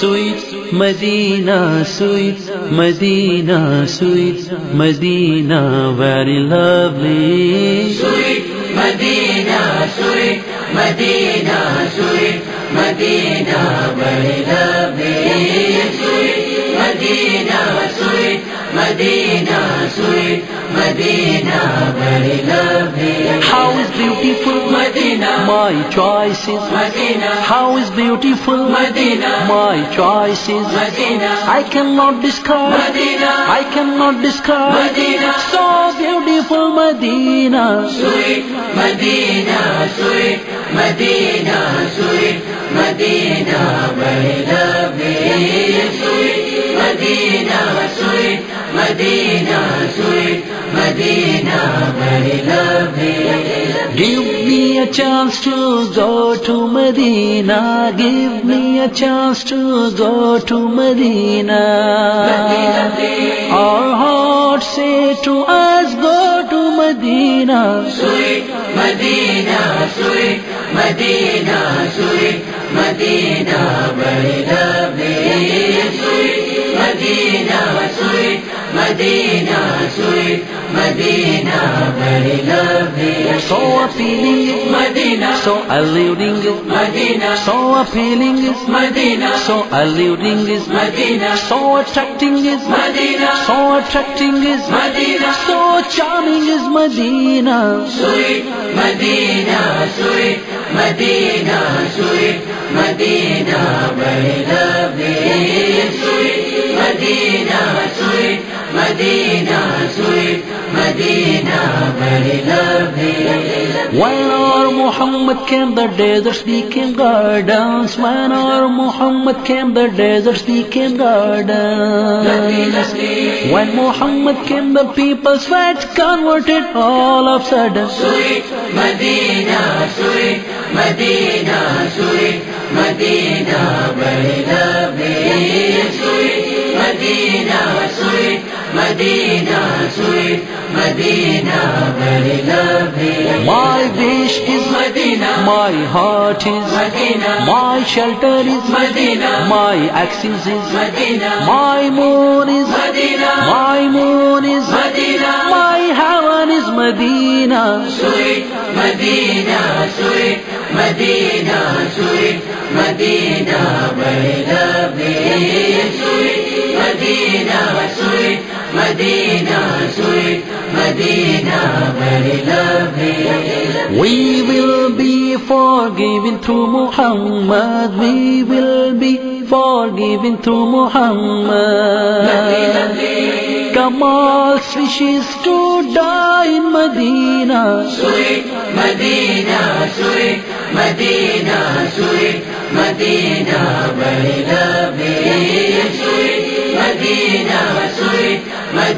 سوئی مدینہ سوئی مدینہ سوئی مدینہ ویری لولی مدینہ سوئی مدینہ سوئی مدینہ لوی مدینہ مائی چوائسین ہاؤ از بیوٹیفل مدی my choice I can not discard I can not discard so beautiful Medina اچھا اسٹو گو ٹھو مدینہ گیف نیا چھو گدین مدینہ سوئی Medina so appealing Medina so alluring Medina so appealing Medina so alluring Medina so striking Medina so striking Medina so charming Medina Medina سورے Medina سورے Medina when our Muhammad came the desert lacking gardens when our Muhammad came the desert when Muhammad came the peoples wait convert all of sudden Medina Medina سوئے لبے my is Medina my heart is Medina my shelter is Medina my is Medina my moon is Medina my moon is Medina my heaven is Medina سوئے Medina سوئے Medina سوئے سوئے مدینہ مدینہ لبے مدینہ وی will be for گی وم وی will be for گی وو محمد کمال مدینہ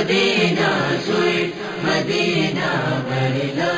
مدینہ سور مدینہ مدینہ